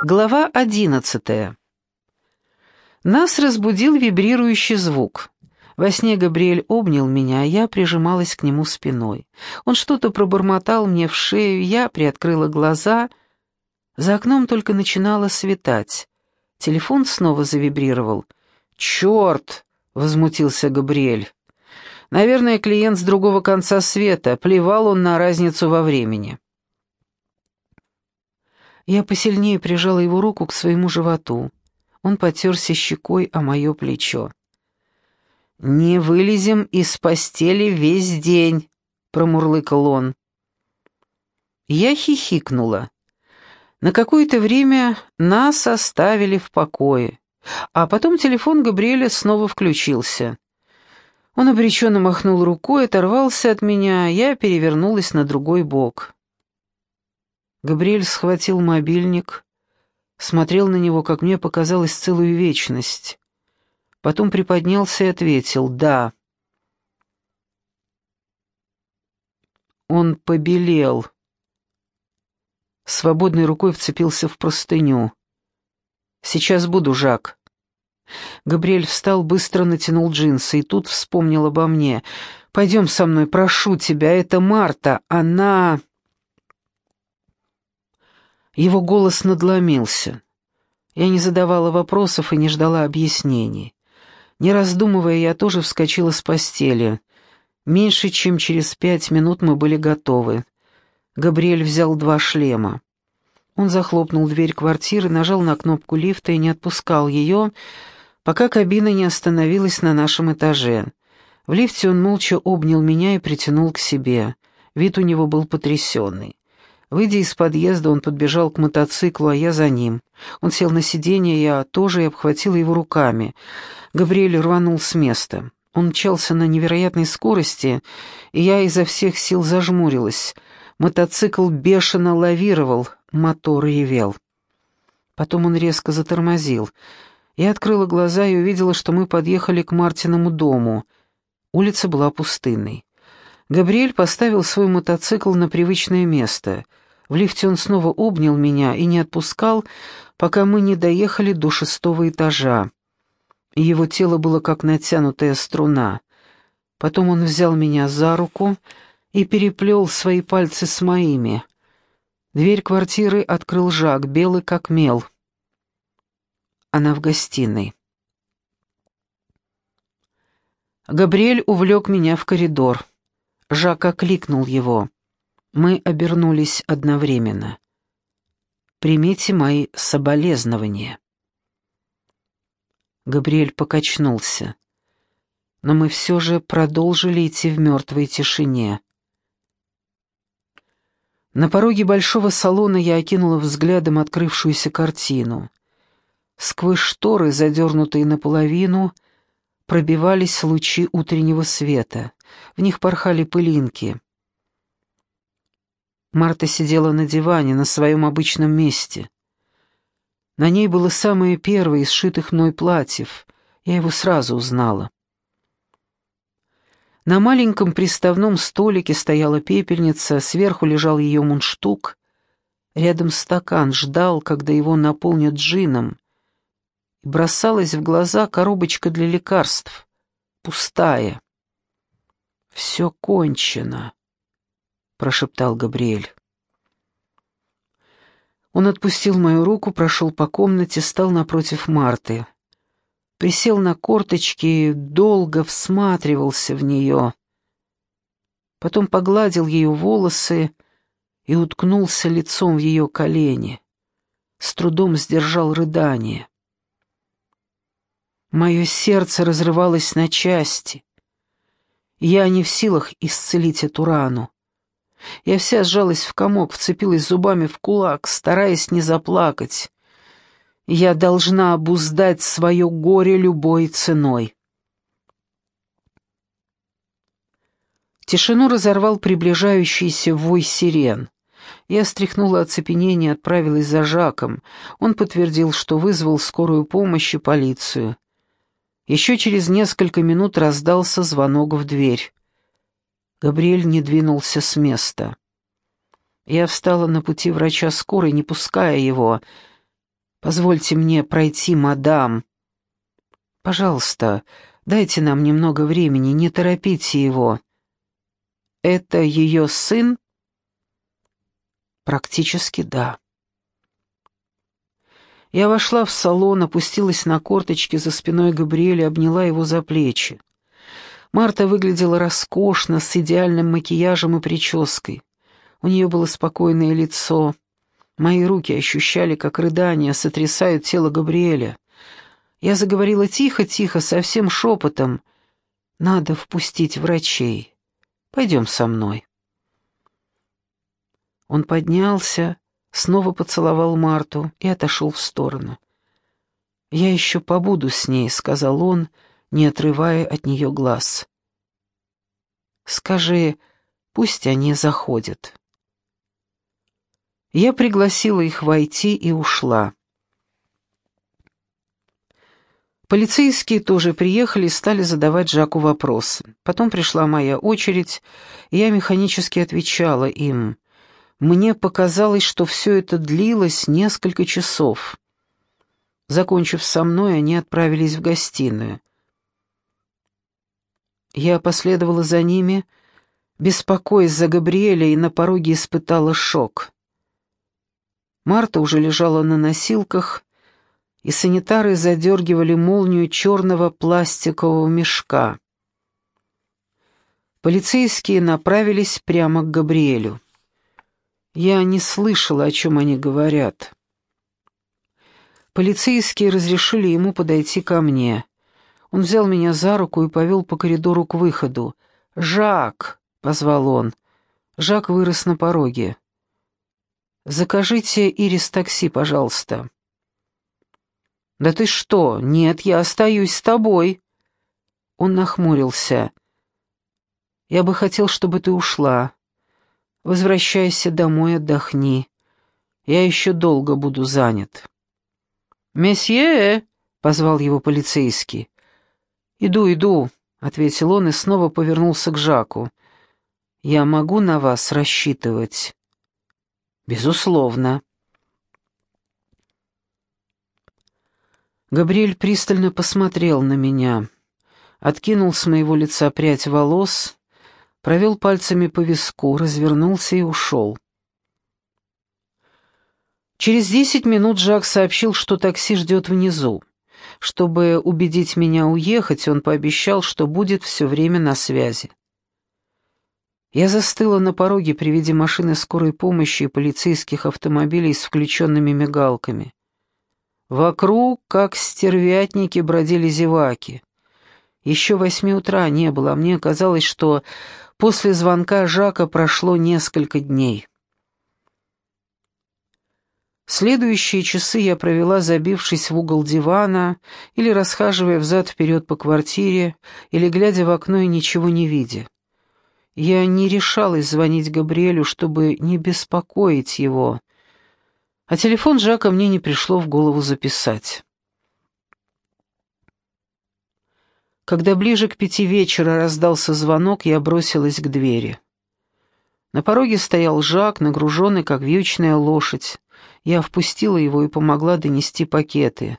Глава одиннадцатая. Нас разбудил вибрирующий звук. Во сне Габриэль обнял меня, а я прижималась к нему спиной. Он что-то пробормотал мне в шею, я приоткрыла глаза. За окном только начинало светать. Телефон снова завибрировал. «Черт!» — возмутился Габриэль. «Наверное, клиент с другого конца света. Плевал он на разницу во времени». Я посильнее прижала его руку к своему животу. Он потерся щекой о мое плечо. «Не вылезем из постели весь день», — промурлыкал он. Я хихикнула. На какое-то время нас оставили в покое, а потом телефон Габриэля снова включился. Он обреченно махнул рукой, оторвался от меня, я перевернулась на другой бок. Габриэль схватил мобильник, смотрел на него, как мне показалось, целую вечность. Потом приподнялся и ответил «да». Он побелел. Свободной рукой вцепился в простыню. «Сейчас буду, Жак». Габриэль встал, быстро натянул джинсы и тут вспомнил обо мне. «Пойдем со мной, прошу тебя, это Марта, она...» Его голос надломился. Я не задавала вопросов и не ждала объяснений. Не раздумывая, я тоже вскочила с постели. Меньше чем через пять минут мы были готовы. Габриэль взял два шлема. Он захлопнул дверь квартиры, нажал на кнопку лифта и не отпускал ее, пока кабина не остановилась на нашем этаже. В лифте он молча обнял меня и притянул к себе. Вид у него был потрясенный. Выйдя из подъезда, он подбежал к мотоциклу, а я за ним. Он сел на сиденье, я тоже и обхватила его руками. Гавриэль рванул с места. Он мчался на невероятной скорости, и я изо всех сил зажмурилась. Мотоцикл бешено лавировал, мотор ревел. Потом он резко затормозил. Я открыла глаза и увидела, что мы подъехали к Мартиному дому. Улица была пустынной. Габриэль поставил свой мотоцикл на привычное место — в лифте он снова обнял меня и не отпускал, пока мы не доехали до шестого этажа. Его тело было как натянутая струна. Потом он взял меня за руку и переплел свои пальцы с моими. Дверь квартиры открыл Жак, белый как мел. Она в гостиной. Габриэль увлек меня в коридор. Жак окликнул его. Мы обернулись одновременно. «Примите мои соболезнования». Габриэль покачнулся. Но мы все же продолжили идти в мертвой тишине. На пороге большого салона я окинула взглядом открывшуюся картину. Сквозь шторы, задернутые наполовину, пробивались лучи утреннего света. В них порхали пылинки. Марта сидела на диване на своем обычном месте. На ней было самое первое из сшитых мной платьев. Я его сразу узнала. На маленьком приставном столике стояла пепельница, сверху лежал ее мундштук. Рядом стакан ждал, когда его наполнят джином. И бросалась в глаза коробочка для лекарств. Пустая. Все кончено прошептал Габриэль. Он отпустил мою руку, прошел по комнате, стал напротив Марты. Присел на корточки и долго всматривался в нее. Потом погладил ее волосы и уткнулся лицом в ее колени. С трудом сдержал рыдание. Мое сердце разрывалось на части. Я не в силах исцелить эту рану. Я вся сжалась в комок, вцепилась зубами в кулак, стараясь не заплакать. Я должна обуздать свое горе любой ценой. Тишину разорвал приближающийся вой сирен. Я стряхнула оцепенение и отправилась за Жаком. Он подтвердил, что вызвал скорую помощь и полицию. Еще через несколько минут раздался звонок в дверь. Габриэль не двинулся с места. Я встала на пути врача скорой, не пуская его. «Позвольте мне пройти, мадам». «Пожалуйста, дайте нам немного времени, не торопите его». «Это ее сын?» «Практически да». Я вошла в салон, опустилась на корточки за спиной Габриэля, обняла его за плечи. Марта выглядела роскошно, с идеальным макияжем и прической. У нее было спокойное лицо. Мои руки ощущали, как рыдания сотрясают тело Габриэля. Я заговорила тихо-тихо, совсем шепотом. «Надо впустить врачей. Пойдем со мной». Он поднялся, снова поцеловал Марту и отошел в сторону. «Я еще побуду с ней», — сказал он, не отрывая от нее глаз. «Скажи, пусть они заходят». Я пригласила их войти и ушла. Полицейские тоже приехали и стали задавать Жаку вопросы. Потом пришла моя очередь, и я механически отвечала им — мне показалось, что все это длилось несколько часов. Закончив со мной, они отправились в гостиную. Я последовала за ними, беспокоясь за Габриэля, и на пороге испытала шок. Марта уже лежала на носилках, и санитары задергивали молнию черного пластикового мешка. Полицейские направились прямо к Габриэлю. Я не слышала, о чем они говорят. Полицейские разрешили ему подойти ко мне. Он взял меня за руку и повел по коридору к выходу. «Жак!» — позвал он. Жак вырос на пороге. «Закажите Ирис такси, пожалуйста». «Да ты что? Нет, я остаюсь с тобой». Он нахмурился. «Я бы хотел, чтобы ты ушла. Возвращайся домой, отдохни. Я еще долго буду занят». «Месье!» — позвал его полицейский. «Иду, иду», — ответил он и снова повернулся к Жаку. «Я могу на вас рассчитывать?» «Безусловно». Габриэль пристально посмотрел на меня, откинул с моего лица прядь волос провел пальцами по виску, развернулся и ушел. Через десять минут Жак сообщил, что такси ждет внизу. Чтобы убедить меня уехать, он пообещал, что будет все время на связи. Я застыла на пороге при виде машины скорой помощи и полицейских автомобилей с включенными мигалками. Вокруг, как стервятники, бродили зеваки. Еще восьми утра не было, а мне казалось, что После звонка Жака прошло несколько дней. Следующие часы я провела, забившись в угол дивана, или расхаживая взад-вперед по квартире, или глядя в окно и ничего не видя. Я не решалась звонить Габриэлю, чтобы не беспокоить его, а телефон Жака мне не пришло в голову записать. Когда ближе к пяти вечера раздался звонок, я бросилась к двери. На пороге стоял Жак, нагруженный, как вьючная лошадь. Я впустила его и помогла донести пакеты.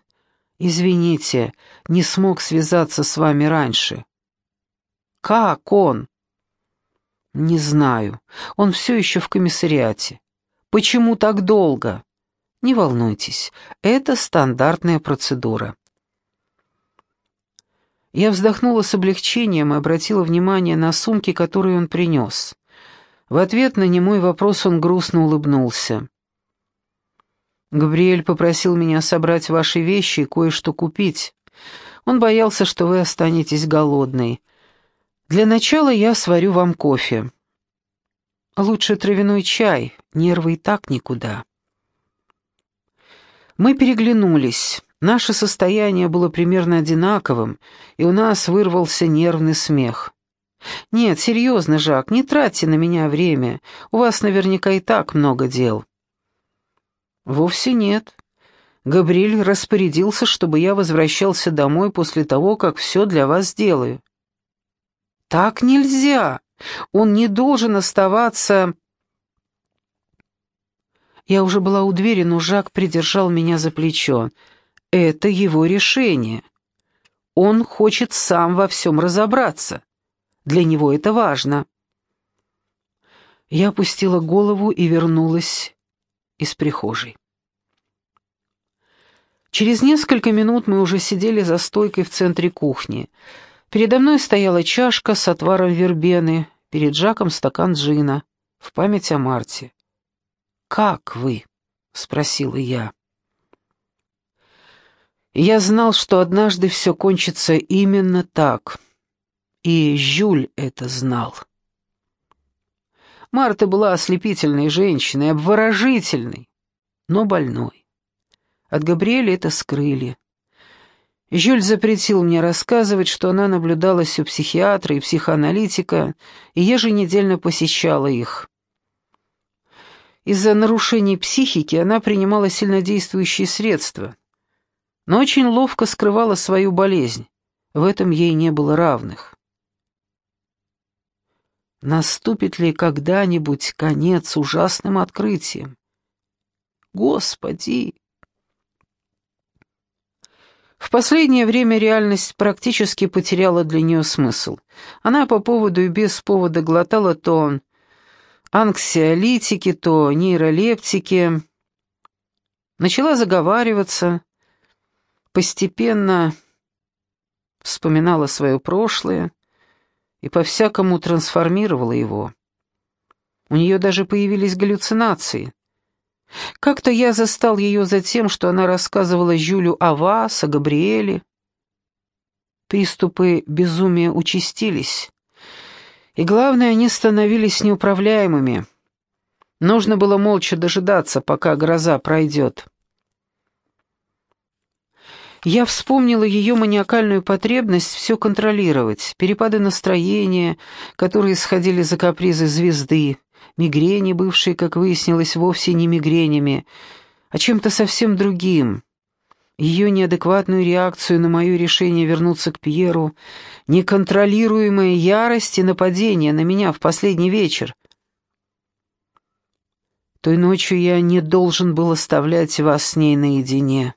«Извините, не смог связаться с вами раньше». «Как он?» «Не знаю. Он все еще в комиссариате». «Почему так долго?» «Не волнуйтесь, это стандартная процедура». Я вздохнула с облегчением и обратила внимание на сумки, которые он принес. В ответ на немой вопрос он грустно улыбнулся. «Габриэль попросил меня собрать ваши вещи и кое-что купить. Он боялся, что вы останетесь голодной. Для начала я сварю вам кофе. Лучше травяной чай, нервы и так никуда». Мы переглянулись. Наше состояние было примерно одинаковым, и у нас вырвался нервный смех. «Нет, серьезно, Жак, не тратьте на меня время. У вас наверняка и так много дел». «Вовсе нет. Габриэль распорядился, чтобы я возвращался домой после того, как все для вас сделаю». «Так нельзя. Он не должен оставаться...» Я уже была у двери, но Жак придержал меня за плечо. «Это его решение. Он хочет сам во всем разобраться. Для него это важно». Я опустила голову и вернулась из прихожей. Через несколько минут мы уже сидели за стойкой в центре кухни. Передо мной стояла чашка с отваром вербены, перед Жаком стакан джина, в память о Марте. «Как вы?» — спросила я. Я знал, что однажды все кончится именно так. И Жюль это знал. Марта была ослепительной женщиной, обворожительной, но больной. От Габриэля это скрыли. Жюль запретил мне рассказывать, что она наблюдалась у психиатра и психоаналитика и еженедельно посещала их. Из-за нарушений психики она принимала сильнодействующие средства, но очень ловко скрывала свою болезнь. В этом ей не было равных. Наступит ли когда-нибудь конец ужасным открытиям? Господи! В последнее время реальность практически потеряла для нее смысл. Она по поводу и без повода глотала то анксиолитики, то нейролептики. Начала заговариваться, постепенно вспоминала свое прошлое, и по-всякому трансформировала его. У нее даже появились галлюцинации. Как-то я застал ее за тем, что она рассказывала Жюлю о вас, о Габриэле. Приступы безумия участились. И главное, они становились неуправляемыми. Нужно было молча дожидаться, пока гроза пройдет. Я вспомнила ее маниакальную потребность все контролировать, перепады настроения, которые сходили за капризы звезды, мигрени, бывшие, как выяснилось, вовсе не мигренями, а чем-то совсем другим. Ее неадекватную реакцию на мое решение вернуться к Пьеру, неконтролируемая ярость и нападение на меня в последний вечер. Той ночью я не должен был оставлять вас с ней наедине.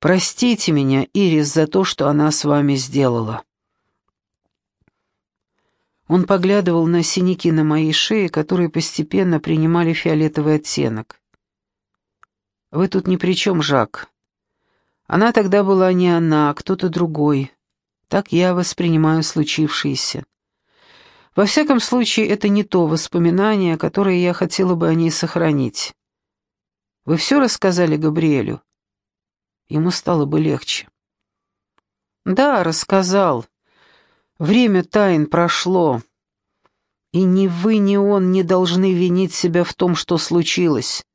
Простите меня, Ирис, за то, что она с вами сделала». Он поглядывал на синяки на моей шее, которые постепенно принимали фиолетовый оттенок. «Вы тут ни при чем, Жак. Она тогда была не она, а кто-то другой. Так я воспринимаю случившееся. Во всяком случае, это не то воспоминание, которое я хотела бы о ней сохранить. Вы все рассказали Габриэлю?» Ему стало бы легче. «Да, рассказал. Время тайн прошло. И ни вы, ни он не должны винить себя в том, что случилось.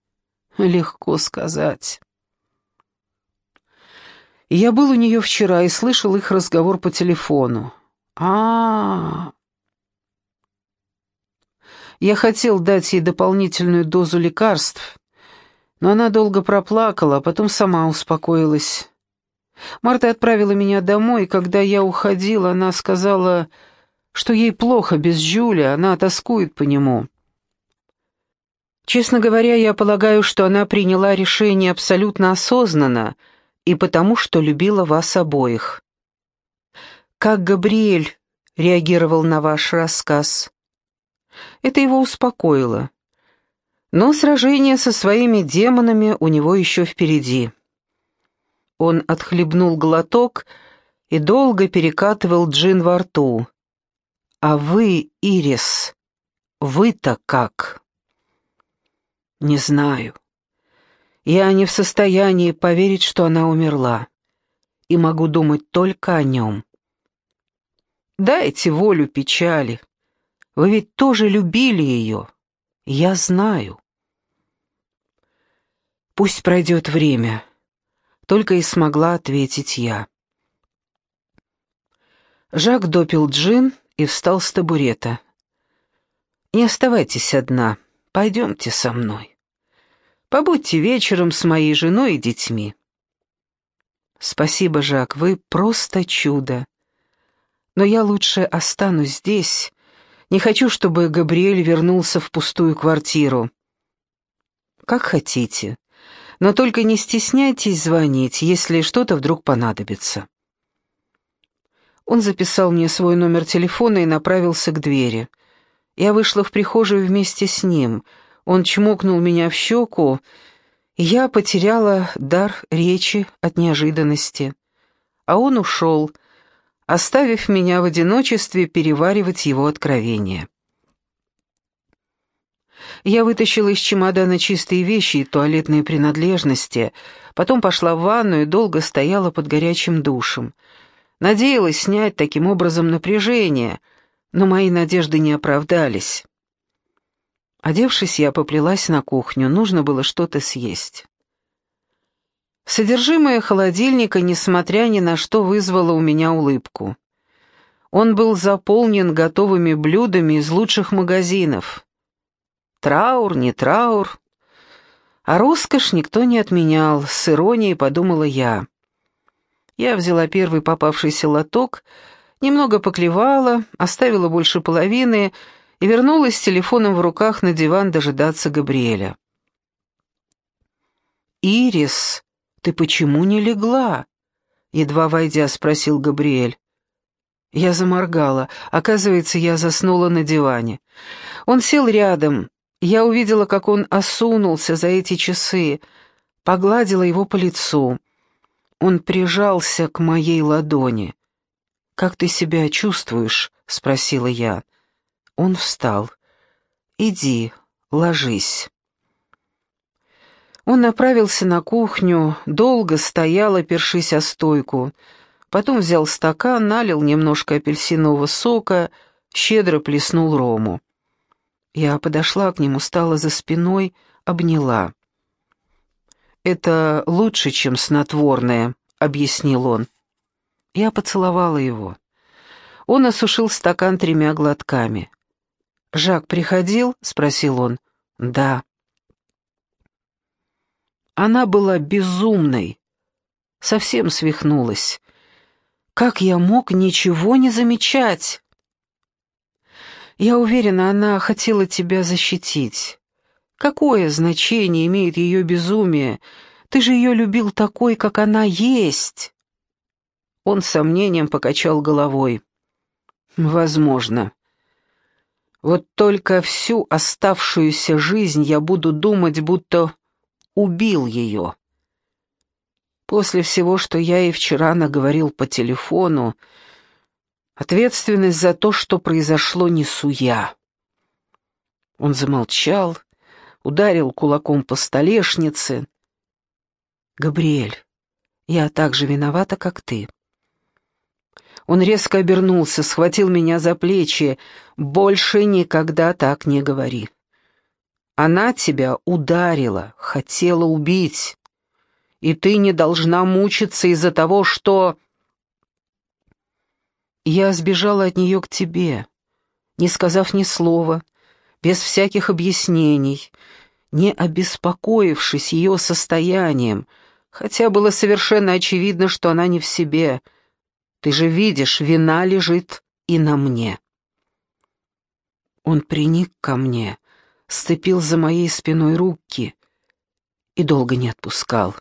Легко сказать». Я был у нее вчера и слышал их разговор по телефону. а а, -а. Я хотел дать ей дополнительную дозу лекарств, но она долго проплакала, а потом сама успокоилась. Марта отправила меня домой, и когда я уходила, она сказала, что ей плохо без Жюля, она тоскует по нему. Честно говоря, я полагаю, что она приняла решение абсолютно осознанно и потому, что любила вас обоих. Как Габриэль реагировал на ваш рассказ? Это его успокоило. Но сражение со своими демонами у него еще впереди. Он отхлебнул глоток и долго перекатывал джин во рту. «А вы, Ирис, вы-то как?» «Не знаю. Я не в состоянии поверить, что она умерла, и могу думать только о нем. Дайте волю печали. Вы ведь тоже любили ее. Я знаю». «Пусть пройдет время», — только и смогла ответить я. Жак допил джин и встал с табурета. «Не оставайтесь одна, пойдемте со мной. Побудьте вечером с моей женой и детьми». «Спасибо, Жак, вы просто чудо. Но я лучше останусь здесь. Не хочу, чтобы Габриэль вернулся в пустую квартиру». как хотите. Но только не стесняйтесь звонить, если что-то вдруг понадобится». Он записал мне свой номер телефона и направился к двери. Я вышла в прихожую вместе с ним. Он чмокнул меня в щеку, и я потеряла дар речи от неожиданности. А он ушел, оставив меня в одиночестве переваривать его откровения. Я вытащила из чемодана чистые вещи и туалетные принадлежности, потом пошла в ванну и долго стояла под горячим душем. Надеялась снять таким образом напряжение, но мои надежды не оправдались. Одевшись, я поплелась на кухню, нужно было что-то съесть. Содержимое холодильника, несмотря ни на что, вызвало у меня улыбку. Он был заполнен готовыми блюдами из лучших магазинов. Траур, не траур. А роскошь никто не отменял, с иронией подумала я. Я взяла первый попавшийся лоток, немного поклевала, оставила больше половины и вернулась с телефоном в руках на диван дожидаться Габриэля. «Ирис, ты почему не легла?» Едва войдя, спросил Габриэль. Я заморгала. Оказывается, я заснула на диване. Он сел рядом. Я увидела, как он осунулся за эти часы, погладила его по лицу. Он прижался к моей ладони. «Как ты себя чувствуешь?» — спросила я. Он встал. «Иди, ложись». Он направился на кухню, долго стоял, опершись о стойку. Потом взял стакан, налил немножко апельсинового сока, щедро плеснул рому. Я подошла к нему, стала за спиной, обняла. «Это лучше, чем снотворное», — объяснил он. Я поцеловала его. Он осушил стакан тремя глотками. «Жак приходил?» — спросил он. «Да». Она была безумной, совсем свихнулась. Как я мог ничего не замечать? Я уверена, она хотела тебя защитить. Какое значение имеет ее безумие? Ты же ее любил такой, как она есть. Он с сомнением покачал головой. Возможно. Вот только всю оставшуюся жизнь я буду думать, будто убил ее. После всего, что я и вчера наговорил по телефону, ответственность за то, что произошло, несу я. Он замолчал, ударил кулаком по столешнице. «Габриэль, я так же виновата, как ты». Он резко обернулся, схватил меня за плечи. «Больше никогда так не говори. Она тебя ударила, хотела убить, и ты не должна мучиться из-за того, что...» Я сбежала от нее к тебе, не сказав ни слова, без всяких объяснений, не обеспокоившись ее состоянием, хотя было совершенно очевидно, что она не в себе. Ты же видишь, вина лежит и на мне. Он приник ко мне, сцепил за моей спиной руки и долго не отпускал.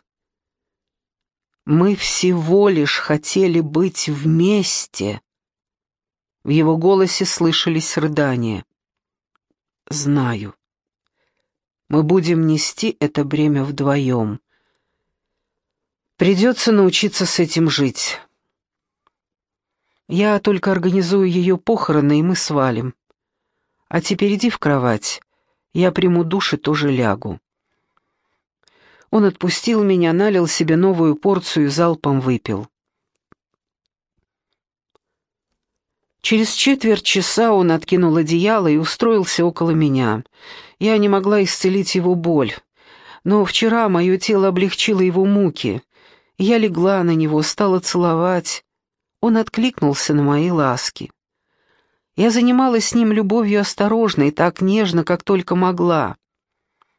Мы всего лишь хотели быть вместе. В его голосе слышались рыдания. Знаю. Мы будем нести это бремя вдвоем. Придется научиться с этим жить. Я только организую ее похороны, и мы свалим. А теперь иди в кровать. Я приму душ и тоже лягу. Он отпустил меня, налил себе новую порцию и залпом выпил. Через четверть часа он откинул одеяло и устроился около меня. Я не могла исцелить его боль, но вчера мое тело облегчило его муки. Я легла на него, стала целовать. Он откликнулся на мои ласки. Я занималась с ним любовью осторожно и так нежно, как только могла.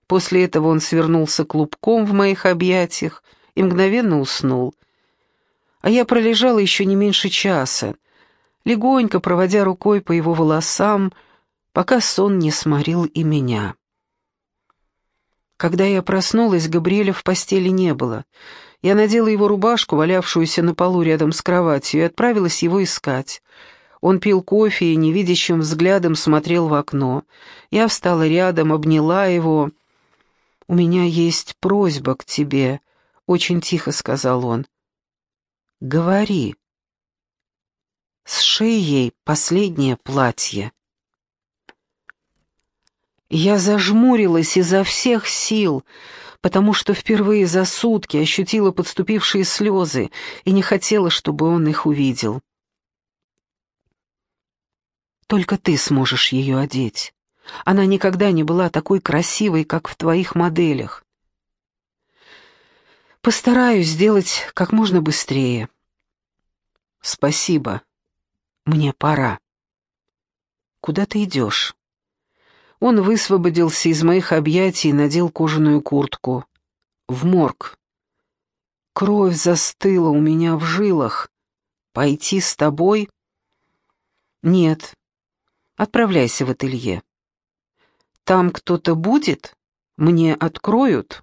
После этого он свернулся клубком в моих объятиях и мгновенно уснул. А я пролежала еще не меньше часа, легонько проводя рукой по его волосам, пока сон не сморил и меня. Когда я проснулась, Габриэля в постели не было. Я надела его рубашку, валявшуюся на полу рядом с кроватью, и отправилась его искать. Он пил кофе и невидящим взглядом смотрел в окно. Я встала рядом, обняла его. «У меня есть просьба к тебе», — очень тихо сказал он. «Говори». Сшей ей последнее платье. Я зажмурилась изо всех сил, потому что впервые за сутки ощутила подступившие слезы и не хотела, чтобы он их увидел. Только ты сможешь ее одеть. Она никогда не была такой красивой, как в твоих моделях. Постараюсь сделать как можно быстрее. Спасибо. Мне пора. Куда ты идешь? Он высвободился из моих объятий и надел кожаную куртку. В морг. Кровь застыла у меня в жилах. Пойти с тобой? Нет. Отправляйся в ателье. Там кто-то будет? Мне откроют?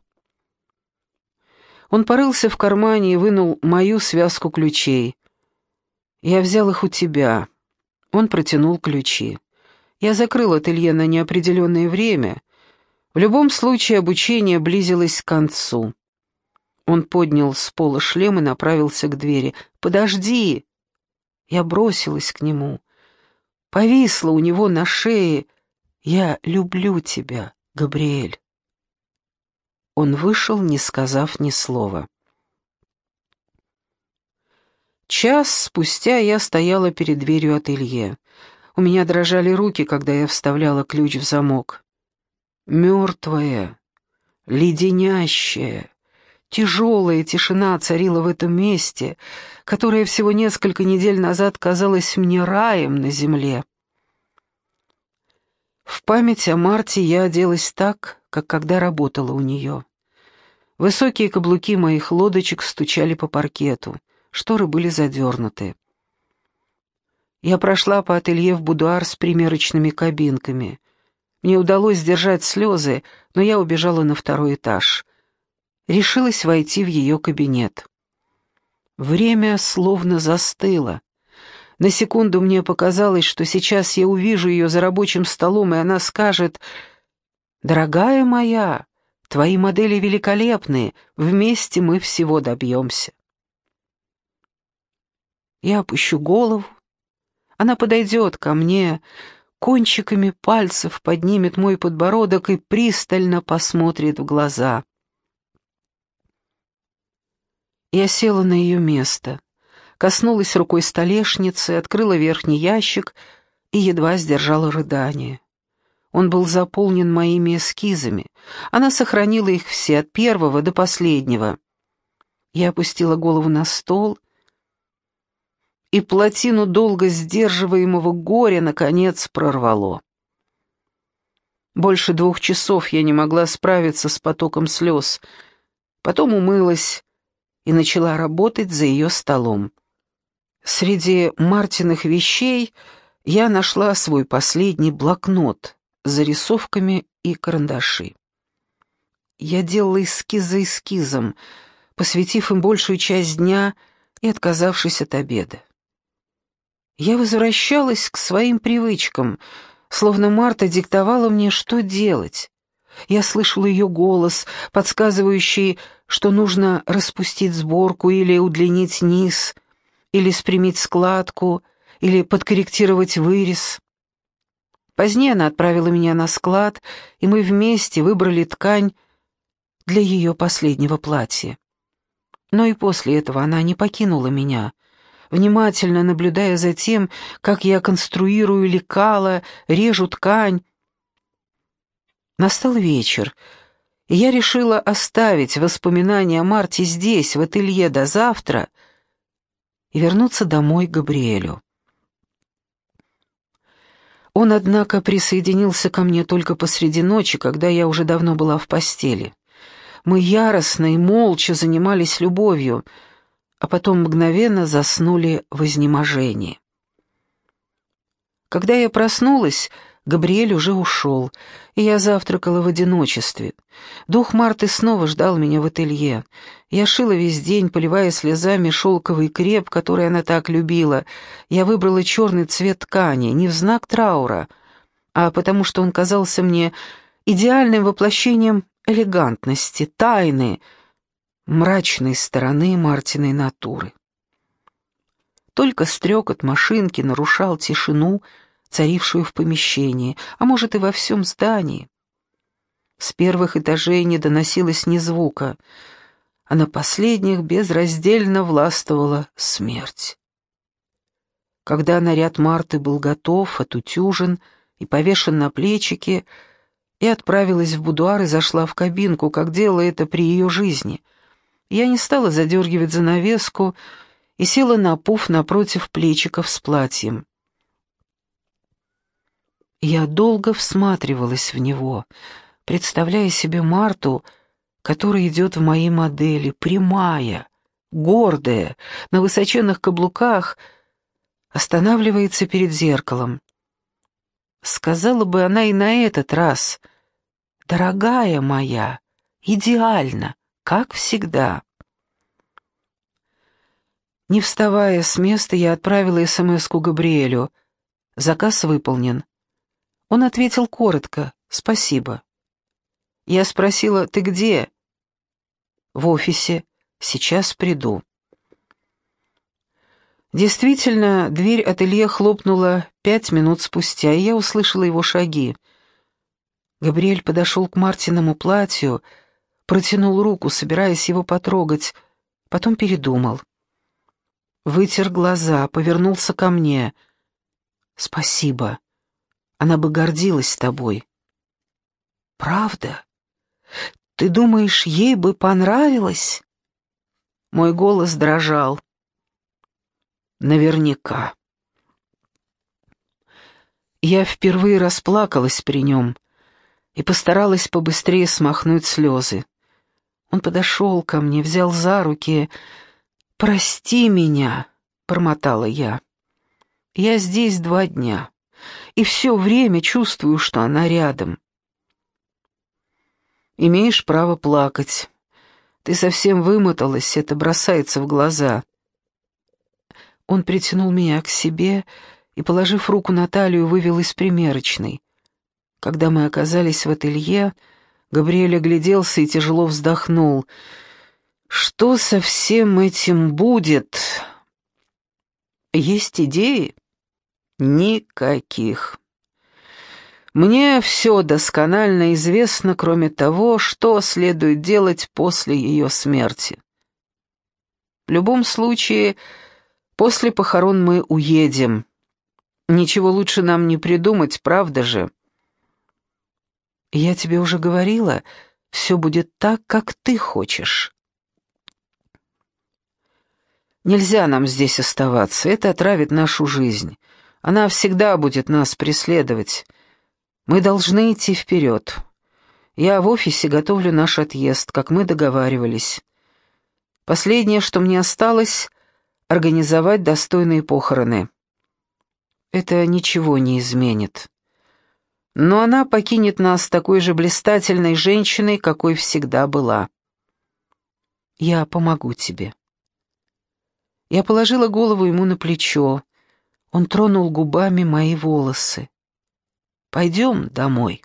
Он порылся в кармане и вынул мою связку ключей. Я взял их у тебя. Он протянул ключи. Я закрыл ателье на неопределенное время. В любом случае обучение близилось к концу. Он поднял с пола шлем и направился к двери. «Подожди!» Я бросилась к нему. Повисла у него на шее. «Я люблю тебя, Габриэль». Он вышел, не сказав ни слова. Час спустя я стояла перед дверью ателье. У меня дрожали руки, когда я вставляла ключ в замок. Мертвая, леденящая, тяжелая тишина царила в этом месте, которое всего несколько недель назад казалось мне раем на земле. В память о Марте я оделась так, как когда работала у нее. Высокие каблуки моих лодочек стучали по паркету, шторы были задернуты. Я прошла по ателье в будуар с примерочными кабинками. Мне удалось сдержать слезы, но я убежала на второй этаж. Решилась войти в ее кабинет. Время словно застыло. На секунду мне показалось, что сейчас я увижу ее за рабочим столом, и она скажет «Дорогая моя, твои модели великолепные, вместе мы всего добьемся». Я опущу голову, она подойдет ко мне, кончиками пальцев поднимет мой подбородок и пристально посмотрит в глаза. Я села на ее место, коснулась рукой столешницы, открыла верхний ящик и едва сдержала рыдание. Он был заполнен моими эскизами. Она сохранила их все от первого до последнего. Я опустила голову на стол и плотину долго сдерживаемого горя, наконец, прорвало. Больше двух часов я не могла справиться с потоком слез. Потом умылась и начала работать за ее столом. Среди Мартиных вещей я нашла свой последний блокнот с зарисовками и карандаши. Я делала эскиз за эскизом, посвятив им большую часть дня и отказавшись от обеда. Я возвращалась к своим привычкам, словно Марта диктовала мне, что делать. Я слышала ее голос, подсказывающий, что нужно распустить сборку или удлинить низ, или спрямить складку, или подкорректировать вырез. Позднее она отправила меня на склад, и мы вместе выбрали ткань для ее последнего платья. Но и после этого она не покинула меня, внимательно наблюдая за тем, как я конструирую лекала, режу ткань. Настал вечер, я решила оставить воспоминания о Марте здесь, в ателье, до завтра и вернуться домой к Габриэлю. Он, однако, присоединился ко мне только посреди ночи, когда я уже давно была в постели. Мы яростно и молча занимались любовью — а потом мгновенно заснули в изнеможении. Когда я проснулась, Габриэль уже ушел, и я завтракала в одиночестве. Дух Марты снова ждал меня в ателье. Я шила весь день, поливая слезами шелковый креп, который она так любила. Я выбрала черный цвет ткани, не в знак траура, а потому что он казался мне идеальным воплощением элегантности, тайны, мрачной стороны Мартиной натуры. Только стрекот машинки нарушал тишину, царившую в помещении, а может и во всем здании. С первых этажей не доносилось ни звука, а на последних безраздельно властвовала смерть. Когда наряд Марты был готов, отутюжен и повешен на плечики, и отправилась в будуар и зашла в кабинку, как делала это при ее жизни. Я не стала задергивать занавеску и села на пуф напротив плечиков с платьем. Я долго всматривалась в него, представляя себе Марту, которая идет в моей модели, прямая, гордая, на высоченных каблуках, останавливается перед зеркалом. Сказала бы она и на этот раз, «Дорогая моя, идеально, как всегда». Не вставая с места, я отправила СМС-ку Габриэлю. Заказ выполнен. Он ответил коротко «Спасибо». Я спросила «Ты где?» «В офисе. Сейчас приду». Действительно, дверь ателье хлопнула пять минут спустя, и я услышала его шаги. Габриэль подошел к Мартиному платью, протянул руку, собираясь его потрогать, потом передумал. Вытер глаза, повернулся ко мне. «Спасибо. Она бы гордилась тобой». «Правда? Ты думаешь, ей бы понравилось?» Мой голос дрожал. «Наверняка». Я впервые расплакалась при нем и постаралась побыстрее смахнуть слезы. Он подошел ко мне, взял за руки. «Прости меня», — бормотала я. «Я здесь два дня и все время чувствую, что она рядом. Имеешь право плакать. Ты совсем вымоталась, это бросается в глаза. Он притянул меня к себе и, положив руку на талию, вывел из примерочной. Когда мы оказались в ателье, Габриэль огляделся и тяжело вздохнул. «Что со всем этим будет?» «Есть идеи?» Никаких. Мне все досконально известно, кроме того, что следует делать после ее смерти. В любом случае, после похорон мы уедем. Ничего лучше нам не придумать, правда же? Я тебе уже говорила, все будет так, как ты хочешь. Нельзя нам здесь оставаться, это отравит нашу жизнь. Она всегда будет нас преследовать. Мы должны идти вперед. Я в офисе готовлю наш отъезд, как мы договаривались. Последнее, что мне осталось, организовать достойные похороны. Это ничего не изменит. Но она покинет нас такой же блистательной женщиной, какой всегда была. Я помогу тебе. Я положила голову ему на плечо, он тронул губами мои волосы. «Пойдем домой».